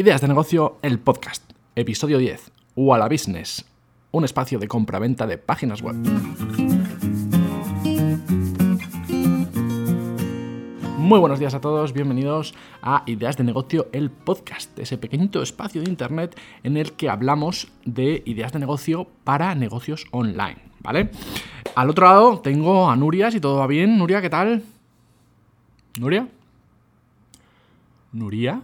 Ideas de negocio, el podcast, episodio 10, Walla Business, un espacio de compra-venta de páginas web. Muy buenos días a todos, bienvenidos a Ideas de Negocio, el podcast, ese pequeñito espacio de internet en el que hablamos de ideas de negocio para negocios online, ¿vale? Al otro lado tengo a Nuria, si todo va bien. Nuria, ¿qué tal? ¿Nuria? ¿Nuria?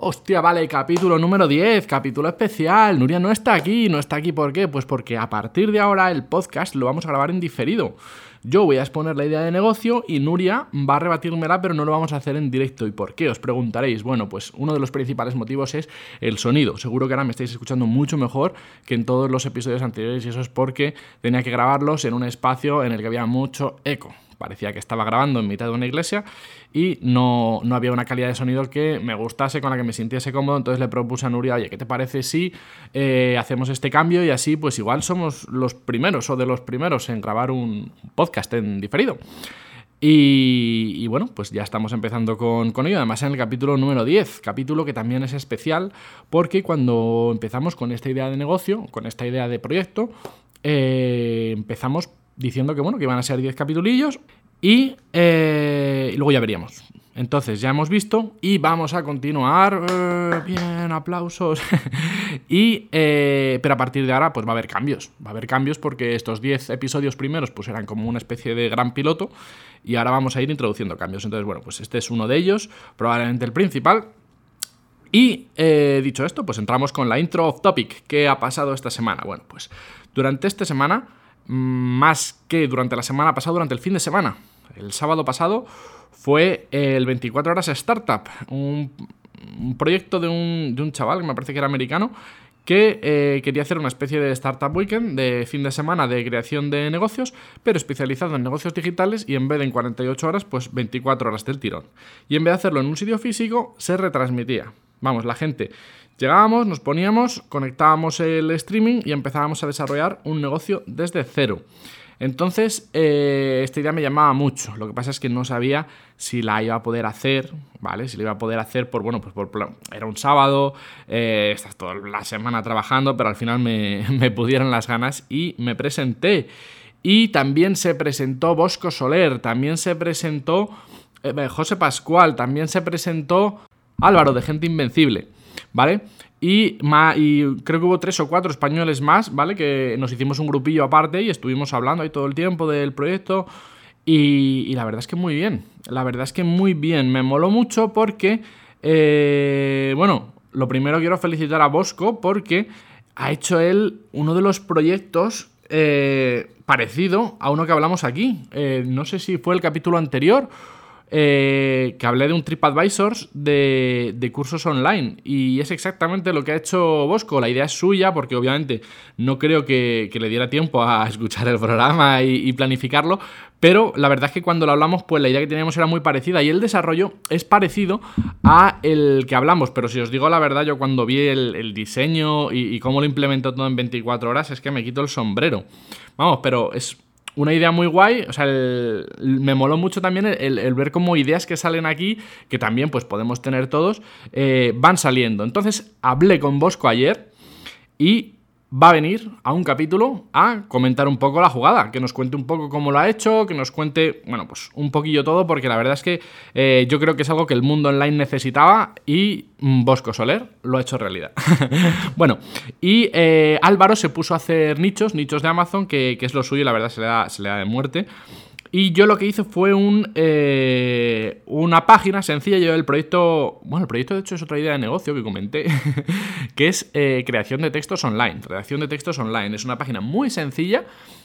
Hostia, vale, capítulo número 10, capítulo especial. Nuria no está aquí, no está aquí ¿por qué? Pues porque a partir de ahora el podcast lo vamos a grabar en diferido. Yo voy a exponer la idea de negocio y Nuria va a rebatírmela, pero no lo vamos a hacer en directo. ¿Y por qué? Os preguntaréis. Bueno, pues uno de los principales motivos es el sonido. Seguro que ahora me estáis escuchando mucho mejor que en todos los episodios anteriores y eso es porque tenía que grabarlos en un espacio en el que había mucho eco parecía que estaba grabando en mitad de una iglesia y no, había una calidad de sonido que me gustase, con la que me sintiese cómodo, entonces le propuse a Nuria, oye, ¿qué te parece si eh, hacemos este cambio y así pues igual somos los primeros o de los primeros en grabar un podcast en diferido? Y, bueno, pues ya estamos empezando con, ello, además en el capítulo número 10, capítulo que también es especial porque cuando empezamos con esta idea de negocio, con esta idea de proyecto, eh, empezamos diciendo que bueno, que iban a ser 10 capitulillos eh, y, luego ya veríamos. Entonces ya hemos visto y vamos a continuar. Eh, bien, aplausos. y, eh, pero a partir de ahora pues va a haber cambios. Va a haber cambios porque estos 10 episodios primeros pues eran como una especie de gran piloto y ahora vamos a ir introduciendo cambios. Entonces bueno, pues este es uno de ellos, probablemente el principal. Y dicho esto, pues entramos con la intro of topic. ¿Qué ha pasado esta semana? Bueno, pues durante esta semana más que durante la semana pasada, durante el fin de semana. El sábado pasado fue el 24 horas Startup, un, proyecto de un, de un, chaval que me parece que era americano, que eh, quería hacer una especie de Startup Weekend de fin de semana de creación de negocios, pero especializado en negocios digitales y en vez de en 48 horas, pues 24 horas del tirón. Y en vez de hacerlo en un sitio físico, se retransmitía. Vamos, la gente Llegábamos, nos poníamos, conectábamos el streaming y empezábamos a desarrollar un negocio desde cero. Entonces, eh, esta idea me llamaba mucho. Lo que pasa es que no sabía si la iba a poder hacer, ¿vale? Si la iba a poder hacer por, bueno, pues por, era un sábado, eh, estás toda la semana trabajando, pero al final me, me pudieron las ganas y me presenté. Y también se presentó Bosco Soler, también se presentó eh, José Pascual, también se presentó Álvaro de Gente Invencible. ¿Vale? Y, y, creo que hubo tres o cuatro españoles más, ¿vale? Que nos hicimos un grupillo aparte y estuvimos hablando ahí todo el tiempo del proyecto. Y, la verdad es que muy bien. La verdad es que muy bien. Me moló mucho porque, eh, bueno, lo primero quiero felicitar a Bosco porque ha hecho él uno de los proyectos eh, parecido a uno que hablamos aquí. Eh, no sé si fue el capítulo anterior eh, que hablé de un TripAdvisor de, de, cursos online y es exactamente lo que ha hecho Bosco. La idea es suya porque obviamente no creo que, le diera tiempo a escuchar el programa y, planificarlo, pero la verdad es que cuando lo hablamos pues la idea que teníamos era muy parecida y el desarrollo es parecido a el que hablamos, pero si os digo la verdad yo cuando vi el, diseño y cómo lo implementó todo en 24 horas es que me quito el sombrero. Vamos, pero es una idea muy guay, o sea, me moló mucho también el, ver cómo ideas que salen aquí, que también pues podemos tener todos, eh, van saliendo. Entonces hablé con Bosco ayer y va a venir a un capítulo a comentar un poco la jugada, que nos cuente un poco cómo lo ha hecho, que nos cuente, bueno, pues un poquillo todo, porque la verdad es que eh, yo creo que es algo que el mundo online necesitaba y mm, Bosco Soler lo ha hecho realidad. bueno, y eh, Álvaro se puso a hacer nichos, nichos de Amazon, que, es lo suyo la verdad se le da, se le da de muerte. Y yo lo que hice fue un, eh, una página sencilla. Yo el proyecto, bueno, el proyecto de hecho es otra idea de negocio que comenté, que es eh, creación de textos online. Redacción de textos online. Es una página muy sencilla,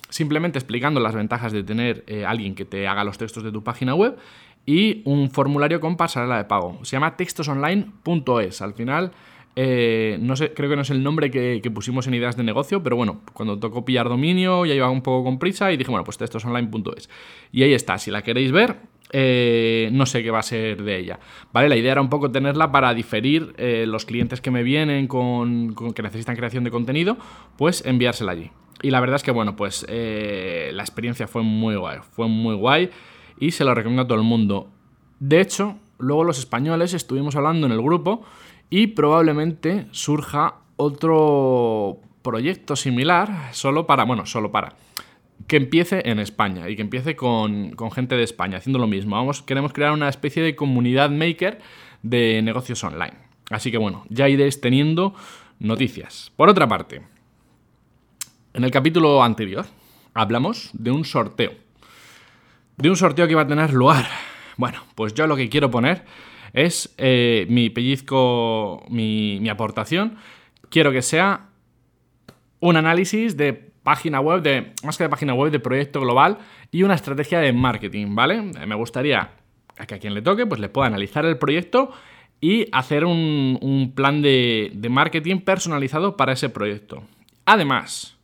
simplemente explicando las ventajas de tener eh, alguien que te haga los textos de tu página web y un formulario con pasarela de pago. Se llama textosonline.es. Al final eh, no sé, creo que no es el nombre que, pusimos en ideas de negocio, pero bueno, cuando tocó pillar dominio ya iba un poco con prisa y dije, bueno, pues textosonline.es. Y ahí está, si la queréis ver, eh, no sé qué va a ser de ella. ¿Vale? La idea era un poco tenerla para diferir eh, los clientes que me vienen con, que necesitan creación de contenido, pues enviársela allí. Y la verdad es que, bueno, pues la experiencia fue muy guay, fue muy guay y se lo recomiendo a todo el mundo. De hecho, luego los españoles estuvimos hablando en el grupo y probablemente surja otro proyecto similar, solo para, bueno, solo para, que empiece en España y que empiece con, gente de España haciendo lo mismo. Vamos, queremos crear una especie de comunidad maker de negocios online. Así que bueno, ya iréis teniendo noticias. Por otra parte, en el capítulo anterior hablamos de un sorteo. De un sorteo que iba a tener lugar. Bueno, pues yo lo que quiero poner es eh, mi pellizco, mi, mi aportación. Quiero que sea un análisis de página web, de, más que de página web, de proyecto global y una estrategia de marketing, ¿vale? Eh, me gustaría que a quien le toque, pues le pueda analizar el proyecto y hacer un, plan de, de, marketing personalizado para ese proyecto. Además,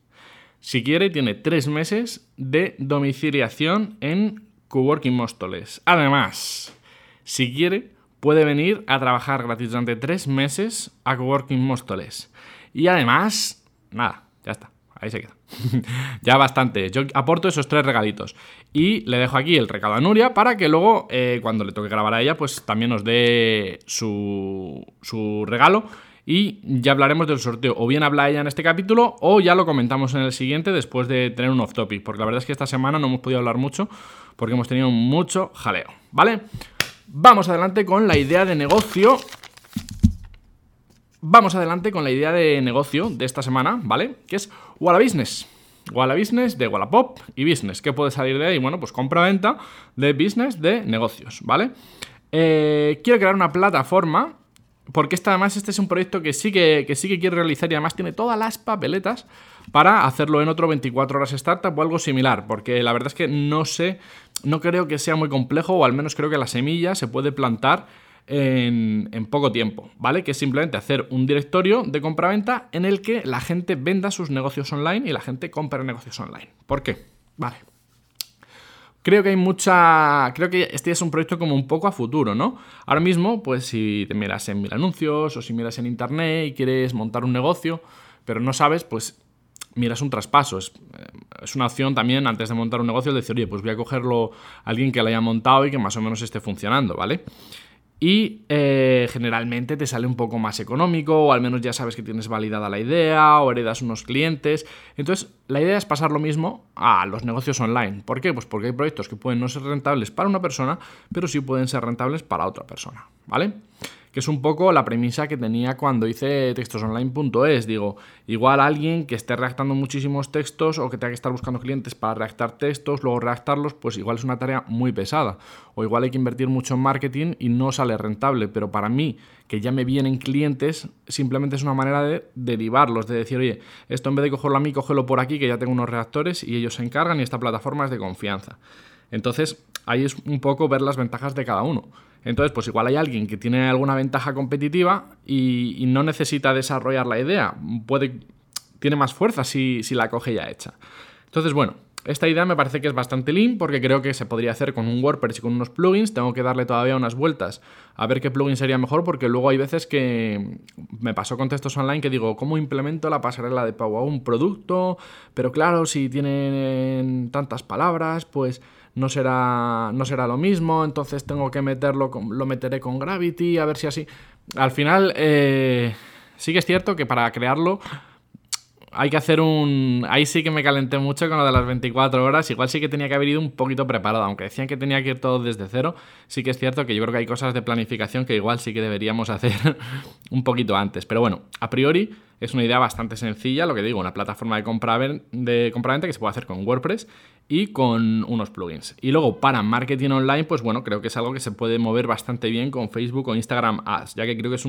si quiere, tiene tres meses de domiciliación en Coworking Móstoles. Además, si quiere, puede venir a trabajar gratis durante tres meses a Coworking Móstoles. Y además, nada, ya está. Ahí se queda. ya bastante. Yo aporto esos tres regalitos. Y le dejo aquí el recado a Nuria para que luego, eh, cuando le toque grabar a ella, pues también nos dé su, su regalo. Y ya hablaremos del sorteo. O bien habla ella en este capítulo, o ya lo comentamos en el siguiente después de tener un off topic. Porque la verdad es que esta semana no hemos podido hablar mucho porque hemos tenido mucho jaleo. ¿Vale? Vamos adelante con la idea de negocio vamos adelante con la idea de negocio de esta semana, ¿vale? Que es Walla Business. Walla Business de Wallapop y Business. ¿Qué puede salir de ahí? Bueno, pues compra-venta de business de negocios, ¿vale? Eh, quiero crear una plataforma porque esta, además este es un proyecto que sí que, que sí que quiero realizar y además tiene todas las papeletas para hacerlo en otro 24 horas startup o algo similar, porque la verdad es que no sé, no creo que sea muy complejo o al menos creo que la semilla se puede plantar en, poco tiempo, ¿vale? Que es simplemente hacer un directorio de compraventa en el que la gente venda sus negocios online y la gente compre negocios online. ¿Por qué? Vale. Creo que hay mucha. Creo que este es un proyecto como un poco a futuro, ¿no? Ahora mismo, pues si te miras en mil anuncios o si miras en internet y quieres montar un negocio, pero no sabes, pues miras un traspaso. Es, eh, es, una opción también antes de montar un negocio, decir, oye, pues voy a cogerlo a alguien que lo haya montado y que más o menos esté funcionando, ¿vale? y eh, generalmente te sale un poco más económico o al menos ya sabes que tienes validada la idea o heredas unos clientes. Entonces la idea es pasar lo mismo a los negocios online. ¿Por qué? Pues porque hay proyectos que pueden no ser rentables para una persona, pero sí pueden ser rentables para otra persona. ¿Vale? Que es un poco la premisa que tenía cuando hice textosonline.es. Digo, igual alguien que esté redactando muchísimos textos o que tenga que estar buscando clientes para redactar textos, luego redactarlos, pues igual es una tarea muy pesada. O igual hay que invertir mucho en marketing y no sale rentable. Pero para mí, que ya me vienen clientes, simplemente es una manera de derivarlos, de decir, oye, esto en vez de cogerlo a mí, cógelo por aquí, que ya tengo unos redactores y ellos se encargan y esta plataforma es de confianza. Entonces, ahí es un poco ver las ventajas de cada uno. Entonces, pues igual hay alguien que tiene alguna ventaja competitiva y, no necesita desarrollar la idea. Puede, tiene más fuerza si, si la coge ya hecha. Entonces, bueno, esta idea me parece que es bastante lean porque creo que se podría hacer con un WordPress y con unos plugins. Tengo que darle todavía unas vueltas a ver qué plugin sería mejor porque luego hay veces que me pasó con textos online que digo, ¿cómo implemento la pasarela de pago a un producto? Pero claro, si tienen tantas palabras, pues no será, no será lo mismo, entonces tengo que meterlo, lo meteré con Gravity, a ver si así... Al final, eh, sí que es cierto que para crearlo hay que hacer un... Ahí sí que me calenté mucho con lo de las 24 horas. Igual sí que tenía que haber ido un poquito preparado. Aunque decían que tenía que ir todo desde cero, sí que es cierto que yo creo que hay cosas de planificación que igual sí que deberíamos hacer un poquito antes. Pero bueno, a priori es una idea bastante sencilla, lo que digo, una plataforma de compra-venta que se puede hacer con WordPress y con unos plugins. Y luego para marketing online, pues bueno, creo que es algo que se puede mover bastante bien con Facebook o Instagram Ads, ya que creo que es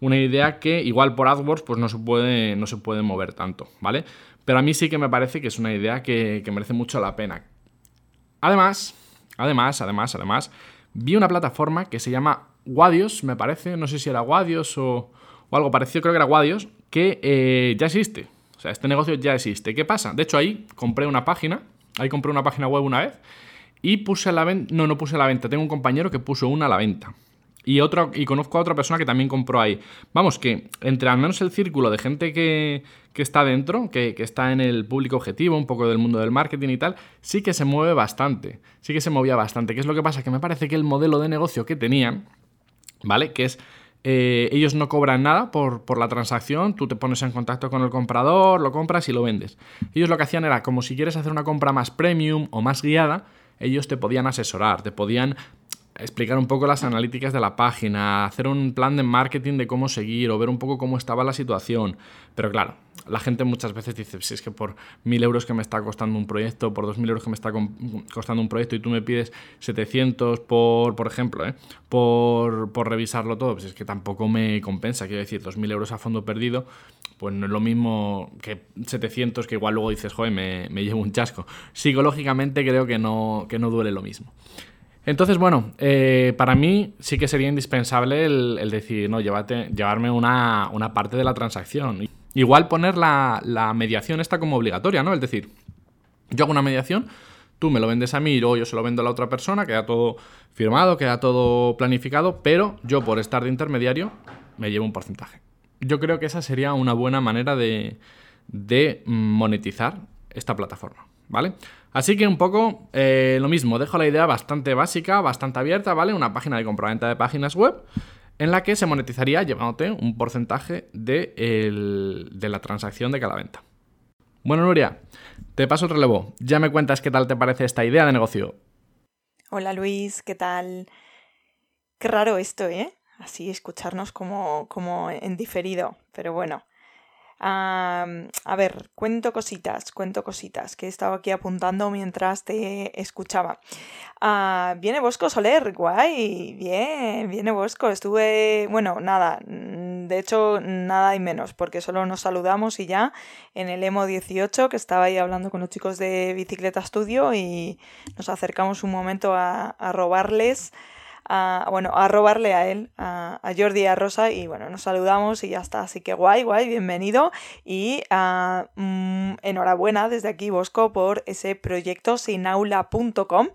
una idea que igual por AdWords pues no se, puede, no se puede mover tanto, ¿vale? Pero a mí sí que me parece que es una idea que, merece mucho la pena. Además, además, además, además, vi una plataforma que se llama Wadios, me parece, no sé si era Wadios o, o algo parecido, creo que era Wadios, que eh, ya existe. O sea, este negocio ya existe. ¿Qué pasa? De hecho, ahí compré una página Ahí compré una página web una vez y puse a la venta. No, no puse a la venta. Tengo un compañero que puso una a la venta. Y, otro, y conozco a otra persona que también compró ahí. Vamos, que entre al menos el círculo de gente que, está dentro, que, que, está en el público objetivo, un poco del mundo del marketing y tal, sí que se mueve bastante. Sí que se movía bastante. ¿Qué es lo que pasa? Que me parece que el modelo de negocio que tenían, ¿vale? Que es eh, ellos no cobran nada por, por, la transacción, tú te pones en contacto con el comprador, lo compras y lo vendes. Ellos lo que hacían era, como si quieres hacer una compra más premium o más guiada, ellos te podían asesorar, te podían explicar un poco las analíticas de la página, hacer un plan de marketing de cómo seguir o ver un poco cómo estaba la situación. Pero claro, la gente muchas veces dice, si es que por mil euros que me está costando un proyecto, por dos mil euros que me está costando un proyecto y tú me pides 700 por, por ejemplo, ¿eh? por, por revisarlo todo, pues es que tampoco me compensa. Quiero decir, dos mil euros a fondo perdido, pues no es lo mismo que 700 que igual luego dices, joder, me, me llevo un chasco. Psicológicamente creo que no, que no duele lo mismo. Entonces, bueno, eh, para mí sí que sería indispensable el, decir, no, llévate, llevarme una, parte de la transacción. Igual poner la, mediación esta como obligatoria, ¿no? Es decir, yo hago una mediación, tú me lo vendes a mí y luego yo se lo vendo a la otra persona, queda todo firmado, queda todo planificado, pero yo por estar de intermediario me llevo un porcentaje. Yo creo que esa sería una buena manera de monetizar esta plataforma, ¿vale? Así que un poco eh, lo mismo, dejo la idea bastante básica, bastante abierta, ¿vale? Una página de compraventa de páginas web en la que se monetizaría llevándote un porcentaje de, de la transacción de cada venta. Bueno, Nuria, te paso el relevo. Ya me cuentas qué tal te parece esta idea de negocio. Hola Luis, ¿qué tal? Qué raro esto, ¿eh? Así escucharnos como, como en diferido, pero bueno a ver, cuento cositas, cuento cositas que he estado aquí apuntando mientras te escuchaba. Ah, viene Bosco Soler, guay, bien, viene Bosco. Estuve, bueno, nada, mm, de hecho, nada y menos, porque solo nos saludamos y ya en el EMO 18, que estaba ahí hablando con los chicos de Bicicleta Studio y nos acercamos un momento a, a robarles a, bueno, a robarle a él, a, Jordi y a Rosa, y bueno, nos saludamos y ya está. Así que guay, guay, bienvenido y uh, enhorabuena desde aquí, Bosco, por ese proyecto sinaula.com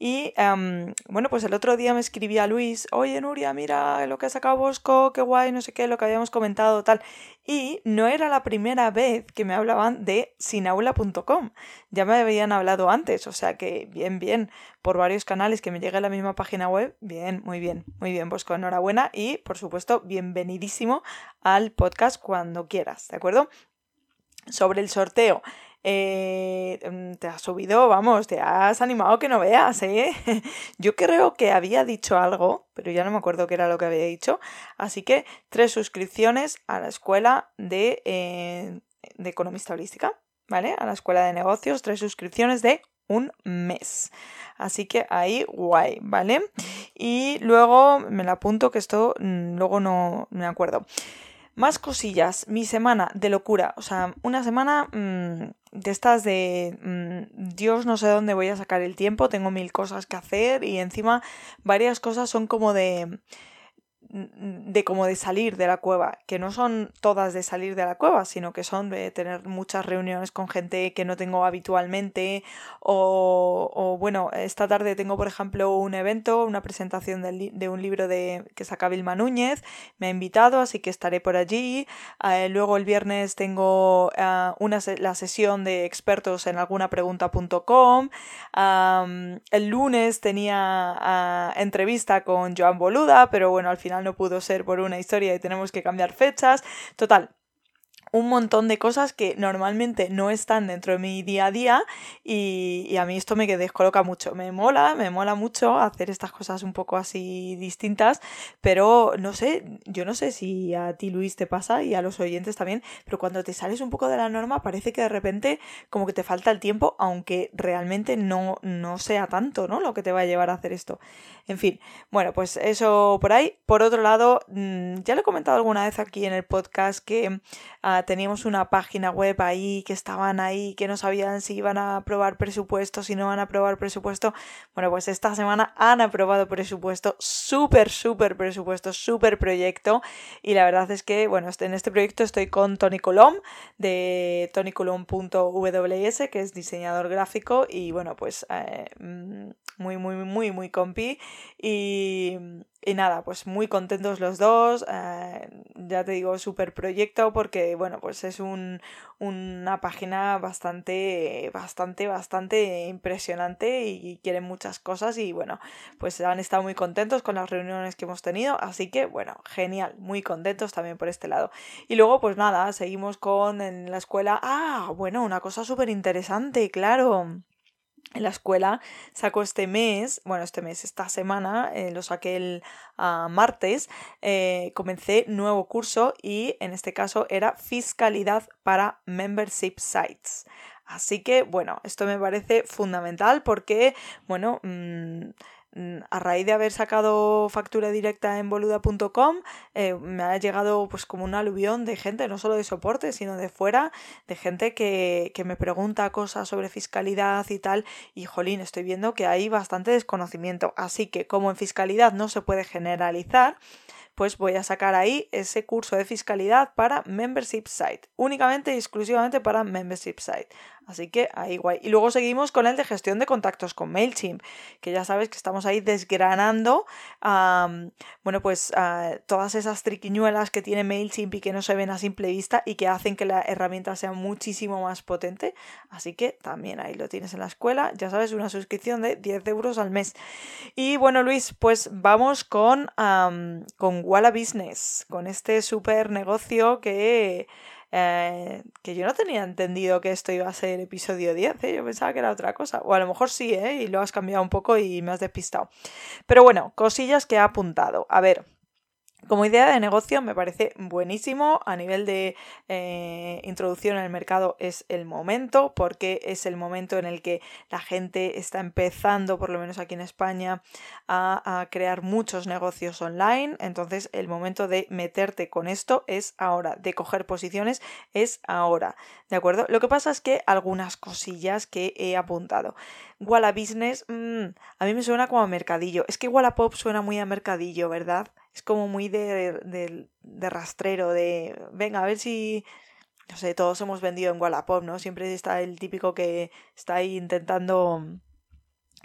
y em, bueno, pues el otro día me escribía Luis, oye Nuria, mira lo que ha sacado Bosco, qué guay, no sé qué, lo que habíamos comentado, tal. Y no era la primera vez que me hablaban de sinaula.com. Ya me habían hablado antes, o sea que bien, bien, por varios canales que me llegue a la misma página web. Bien, muy bien, muy bien, Bosco, enhorabuena y por supuesto, bienvenidísimo al podcast cuando quieras, ¿de acuerdo? Sobre el sorteo. Eh, mm, te has subido, vamos, te has animado que no veas, ¿eh? Yo creo que había dicho algo, pero ya no me acuerdo qué era lo que había dicho. Así que tres suscripciones a la escuela de, eh, de economista holística, ¿vale? A la escuela de negocios, tres suscripciones de un mes. Así que ahí guay, ¿vale? Y luego me la apunto que esto mm, luego no me acuerdo. Más cosillas, mi semana de locura, o sea, una semana mm, de estas de mm, Dios no sé dónde voy a sacar el tiempo, tengo mil cosas que hacer y encima varias cosas son como de de como de salir de la cueva, que no son todas de salir de la cueva, sino que son de tener muchas reuniones con gente que no tengo habitualmente o, o bueno, esta tarde tengo por ejemplo un evento, una presentación de, un libro de que saca Vilma Núñez, me ha invitado, así que estaré por allí, eh, luego el viernes tengo uh, una, la sesión de expertos en alguna pregunta.com, el lunes tenía uh, entrevista con Joan Boluda, pero bueno, al final no pudo ser por una historia y tenemos que cambiar fechas. Total, un montón de cosas que normalmente no están dentro de mi día a día y, a mí esto me descoloca mucho. Me mola, me mola mucho hacer estas cosas un poco así distintas, pero no sé, yo no sé si a ti Luis te pasa y a los oyentes también, pero cuando te sales un poco de la norma parece que de repente como que te falta el tiempo, aunque realmente no, no sea tanto, ¿no? Lo que te va a llevar a hacer esto. En fin, bueno, pues eso por ahí. Por otro lado, mm, ya lo he comentado alguna vez aquí en el podcast que... Teníamos una página web ahí, que estaban ahí, que no sabían si iban a aprobar presupuesto, si no van a aprobar presupuesto. Bueno, pues esta semana han aprobado presupuesto, súper, súper presupuesto, súper proyecto. Y la verdad es que, bueno, en este proyecto estoy con Tony Colom de tonycolom.ws, que es diseñador gráfico y bueno, pues eh, mm, muy, muy, muy, muy compi. Y, y nada, pues muy contentos los dos. Eh, ya te digo, súper proyecto porque, bueno, pues es un, una página bastante, bastante, bastante impresionante y quieren muchas cosas y bueno, pues han estado muy contentos con las reuniones que hemos tenido, así que bueno, genial, muy contentos también por este lado. Y luego pues nada, seguimos con en la escuela, ah, bueno, una cosa súper interesante, claro en la escuela saco este mes, bueno, este mes, esta semana, eh, lo saqué el ah, martes, eh, comencé nuevo curso y en este caso era fiscalidad para membership sites. Así que, bueno, esto me parece fundamental porque, bueno, Mm, a raíz de haber sacado factura directa en boluda.com, eh, me ha llegado pues como un aluvión de gente, no solo de soporte, sino de fuera, de gente que, que me pregunta cosas sobre fiscalidad y tal, y jolín, estoy viendo que hay bastante desconocimiento. Así que como en fiscalidad no se puede generalizar, pues voy a sacar ahí ese curso de fiscalidad para Membership Site, únicamente y exclusivamente para Membership Site. Así que ahí guay. Y luego seguimos con el de gestión de contactos con MailChimp, que ya sabes que estamos ahí desgranando, bueno, pues todas esas triquiñuelas que tiene MailChimp y que no se ven a simple vista y que hacen que la herramienta sea muchísimo más potente. Así que también ahí lo tienes en la escuela, ya sabes, una suscripción de 10 euros al mes. Y bueno, Luis, pues vamos con, con Walla Business, con este super negocio que eh, que yo no tenía entendido que esto iba a ser episodio 10, ¿eh? yo pensaba que era otra cosa. O a lo mejor sí, ¿eh? y lo has cambiado un poco y me has despistado. Pero bueno, cosillas que ha apuntado. A ver, como idea de negocio me parece buenísimo. A nivel de eh, introducción el mercado es el momento, porque es el momento en el que la gente está empezando, por lo menos aquí en España, a, crear muchos negocios online. Entonces el momento de meterte con esto es ahora, de coger posiciones es ahora. ¿De acuerdo? Lo que pasa es que algunas cosillas que he apuntado. Walla Business, mm, a mí me suena como a mercadillo. Es que Wallapop suena muy a mercadillo, ¿verdad? Es como muy de, de, rastrero, de venga, a ver si, no sé, todos hemos vendido en Wallapop, ¿no? Siempre está el típico que está ahí intentando,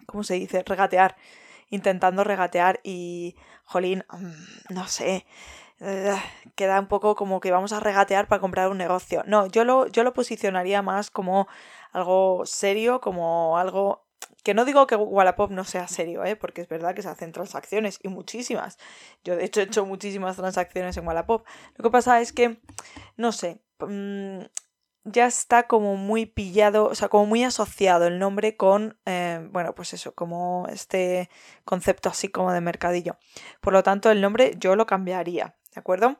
¿cómo se dice? Regatear, intentando regatear y, jolín, mm, no sé, eh, queda un poco como que vamos a regatear para comprar un negocio. No, yo lo, yo lo posicionaría más como algo serio, como algo que no digo que Wallapop no sea serio, ¿eh? porque es verdad que se hacen transacciones y muchísimas. Yo de hecho he hecho muchísimas transacciones en Wallapop. Lo que pasa es que, no sé, mm, ya está como muy pillado, o sea, como muy asociado el nombre con, eh, bueno, pues eso, como este concepto así como de mercadillo. Por lo tanto, el nombre yo lo cambiaría. ¿De acuerdo?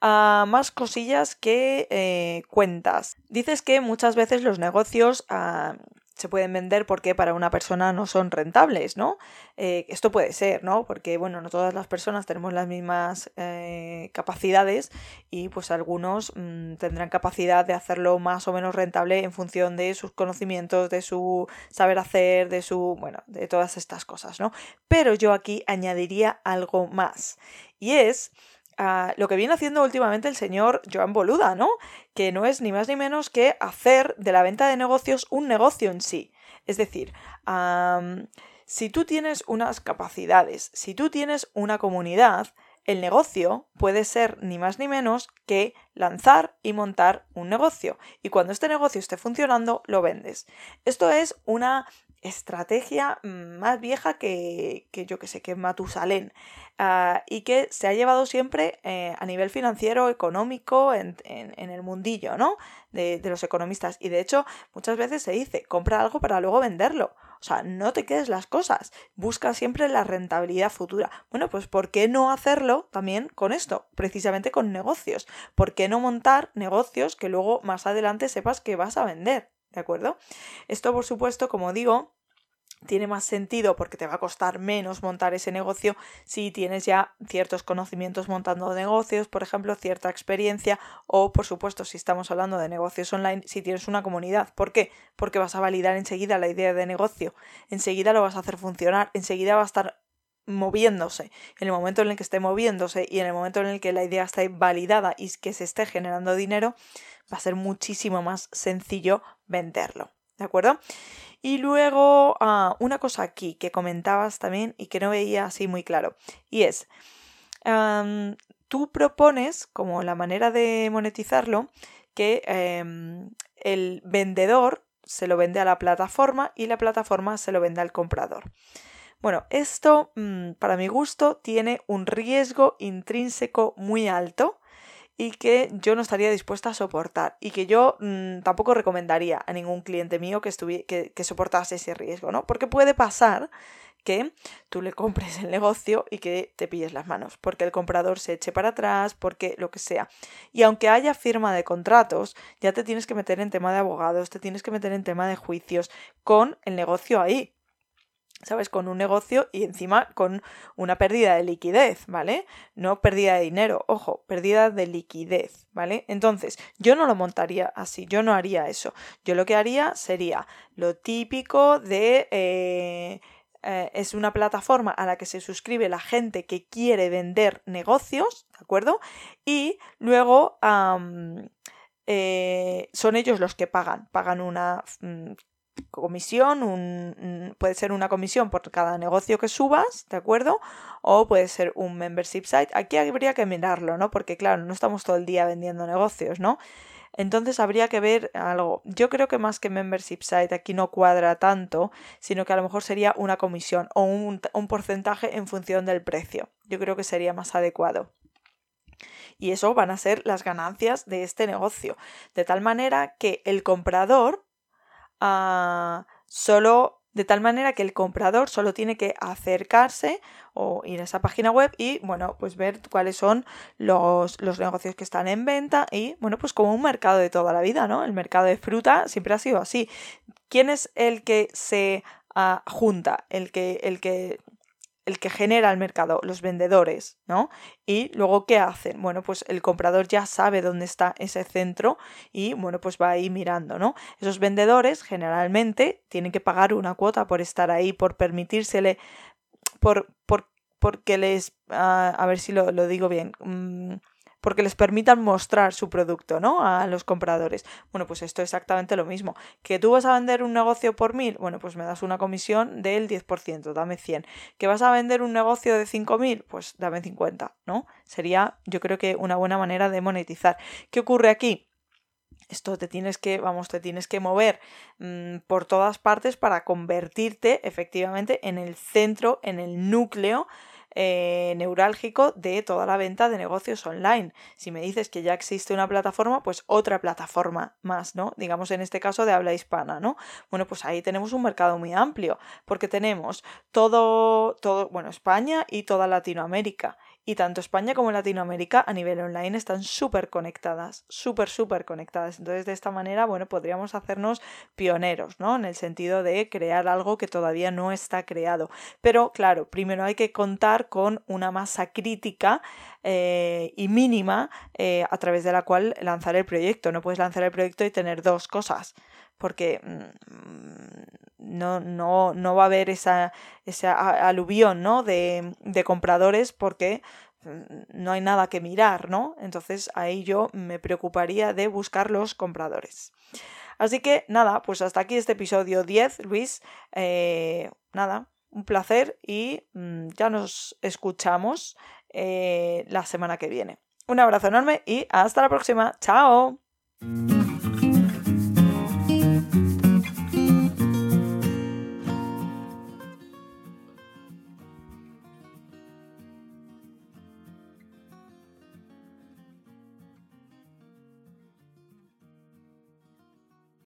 Ah, más cosillas que eh, cuentas. Dices que muchas veces los negocios ah, se pueden vender porque para una persona no son rentables, ¿no? Eh, esto puede ser, ¿no? Porque, bueno, no todas las personas tenemos las mismas eh, capacidades y pues algunos mm, tendrán capacidad de hacerlo más o menos rentable en función de sus conocimientos, de su saber hacer, de su, bueno, de todas estas cosas, ¿no? Pero yo aquí añadiría algo más y es lo que viene haciendo últimamente el señor Joan Boluda, ¿no? Que no es ni más ni menos que hacer de la venta de negocios un negocio en sí. Es decir, si tú tienes unas capacidades, si tú tienes una comunidad, el negocio puede ser ni más ni menos que lanzar y montar un negocio. Y cuando este negocio esté funcionando, lo vendes. Esto es una estrategia más vieja que, yo que sé, que Matusalén. Ah, y que se ha llevado siempre eh, a nivel financiero, económico, en, el mundillo, ¿no? De, de, los economistas. Y de hecho, muchas veces se dice, compra algo para luego venderlo. Sea, no te quedes las cosas, busca siempre la rentabilidad futura. Bueno, pues ¿por qué no hacerlo también con esto? Precisamente con negocios. ¿Por qué no montar negocios que luego más adelante sepas que vas a vender? ¿De acuerdo? Esto, por supuesto, como digo, tiene más sentido porque te va a costar menos montar ese negocio si tienes ya ciertos conocimientos montando negocios, por ejemplo, cierta experiencia o, por supuesto, si estamos hablando de negocios online, si tienes una comunidad. ¿Por qué? Porque vas a validar enseguida la idea de negocio, enseguida lo vas a hacer funcionar, enseguida va a estar moviéndose. En el momento en el que esté moviéndose y en el momento en el que la idea esté validada y que se esté generando dinero, va a ser muchísimo más sencillo venderlo. ¿De acuerdo? Y luego ah, una cosa aquí que comentabas también y que no veía así muy claro. Y es, tú propones, como la manera de monetizarlo, que em, el vendedor se lo vende a la plataforma y la plataforma se lo vende al comprador. Bueno, esto, mm, para mi gusto, tiene un riesgo intrínseco muy alto y que yo no estaría dispuesta a soportar y que yo mm, tampoco recomendaría a ningún cliente mío que, que, que soportase ese riesgo, ¿no? Porque puede pasar que tú le compres el negocio y que te pilles las manos, porque el comprador se eche para atrás, porque lo que sea. Y aunque haya firma de contratos, ya te tienes que meter en tema de abogados, te tienes que meter en tema de juicios con el negocio ahí. ¿Sabes? Con un negocio y encima con una pérdida de liquidez, ¿vale? No pérdida de dinero, ojo, pérdida de liquidez, ¿vale? Entonces, yo no lo montaría así, yo no haría eso. Yo lo que haría sería lo típico de... Eh, eh, es una plataforma a la que se suscribe la gente que quiere vender negocios, ¿de acuerdo? Y luego eh, son ellos los que pagan, pagan una mm, comisión, puede ser una comisión por cada negocio que subas, ¿de acuerdo? O puede ser un membership site. Aquí habría que mirarlo, ¿no? Porque claro, no estamos todo el día vendiendo negocios, ¿no? Entonces habría que ver algo. Yo creo que más que membership site aquí no cuadra tanto, sino que a lo mejor sería una comisión o un, un porcentaje en función del precio. Yo creo que sería más adecuado y eso van a ser las ganancias de este negocio. De tal manera que el comprador solo de tal manera que el comprador solo tiene que acercarse o ir a esa página web y, bueno, pues ver cuáles son los, los, negocios que están en venta y, bueno, pues como un mercado de toda la vida, ¿no? El mercado de fruta siempre ha sido así. ¿Quién es el que se ah, junta? El que, el que el que genera el mercado, los vendedores, ¿no? Y luego, ¿qué hacen? Bueno, pues el comprador ya sabe dónde está ese centro y, bueno, pues va ahí mirando, ¿no? Esos vendedores generalmente tienen que pagar una cuota por estar ahí, por permitírsele, por, por porque les, ah, a ver si lo, lo digo bien, mm, porque les permitan mostrar su producto, ¿no? A los compradores. Bueno, pues esto es exactamente lo mismo. ¿Que tú vas a vender un negocio por mil? Bueno, pues me das una comisión del 10%, dame 100. ¿Que vas a vender un negocio de 5.000? Pues dame 50, ¿no? Sería, yo creo que una buena manera de monetizar. ¿Qué ocurre aquí? Esto te tienes que, vamos, te tienes que mover mm, por todas partes para convertirte efectivamente en el centro, en el núcleo eh, neurálgico de toda la venta de negocios online. Si me dices que ya existe una plataforma, pues otra plataforma más, ¿no? Digamos en este caso de habla hispana, ¿no? Bueno, pues ahí tenemos un mercado muy amplio, porque tenemos todo, todo, bueno, España y toda Latinoamérica. Y tanto España como Latinoamérica a nivel online están súper conectadas, súper, súper conectadas. Entonces, de esta manera, bueno, podríamos hacernos pioneros, ¿no? En el sentido de crear algo que todavía no está creado. Pero, claro, primero hay que contar con una masa crítica eh, y mínima eh, a través de la cual lanzar el proyecto. No puedes lanzar el proyecto y tener dos cosas porque mm, no, no, no va a haber esa, aluvión ¿no? de, de compradores porque mm, no hay nada que mirar, ¿no? Entonces ahí yo me preocuparía de buscar los compradores. Así que nada, pues hasta aquí este episodio 10, Luis. Eh, nada, un placer y mm, ya nos escuchamos eh, la semana que viene. Un abrazo enorme y hasta la próxima. ¡Chao!